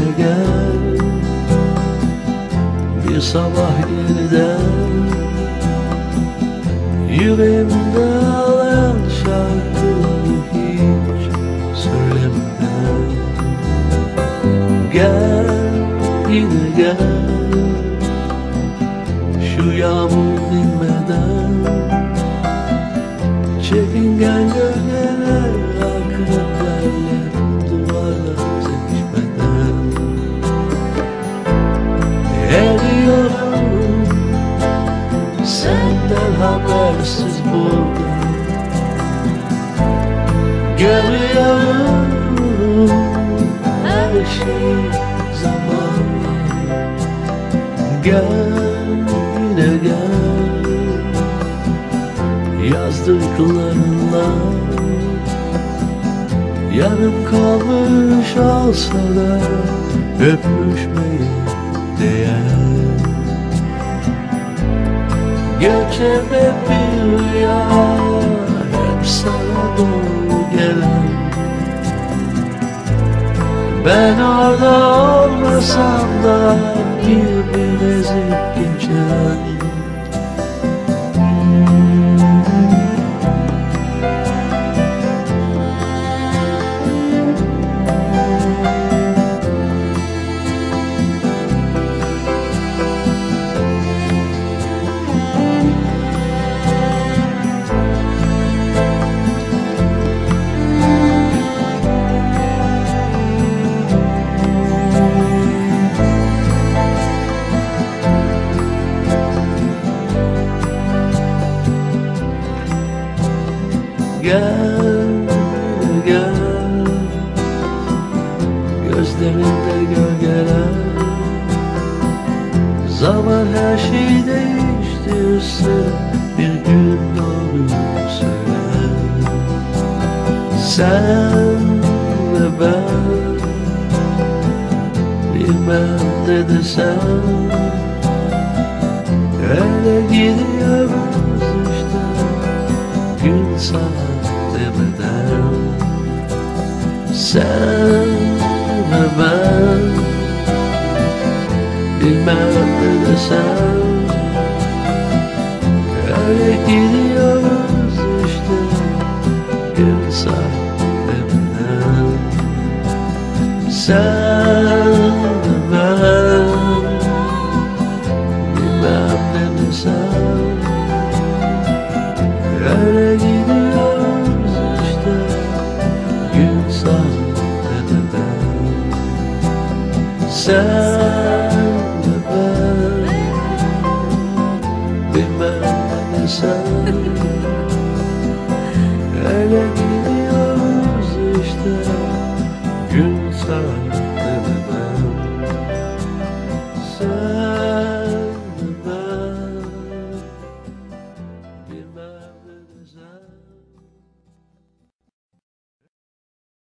yine gel Bir sabah yeniden Yüreğimde ağlayan şarkıları hiç söylemeden Gel yine gel Şu yağmur dinmeden Çekingen gölgeler Görüyorum her şey zamanla Gel yine gel. Yazdıklarınla Yarım kalmış olsa da Öpüşmeye değer Göçebe bir rüya sana doğru gelen. Ben orada olmasam da Bir bir Zaman her şeyi değiştirse Bir gün doğru söyler. Sen ve ben Bilmem ne desem. Öyle gidiyoruz işte Gün saat demeden Sen ve ben Bilmem desem Öyle gidiyoruz işte Gün saat demeden Sen ben Bilmem ne desem Öyle gidiyoruz işte Gün sahneden Sen sen. Öyle gidiyoruz işte. Gün sana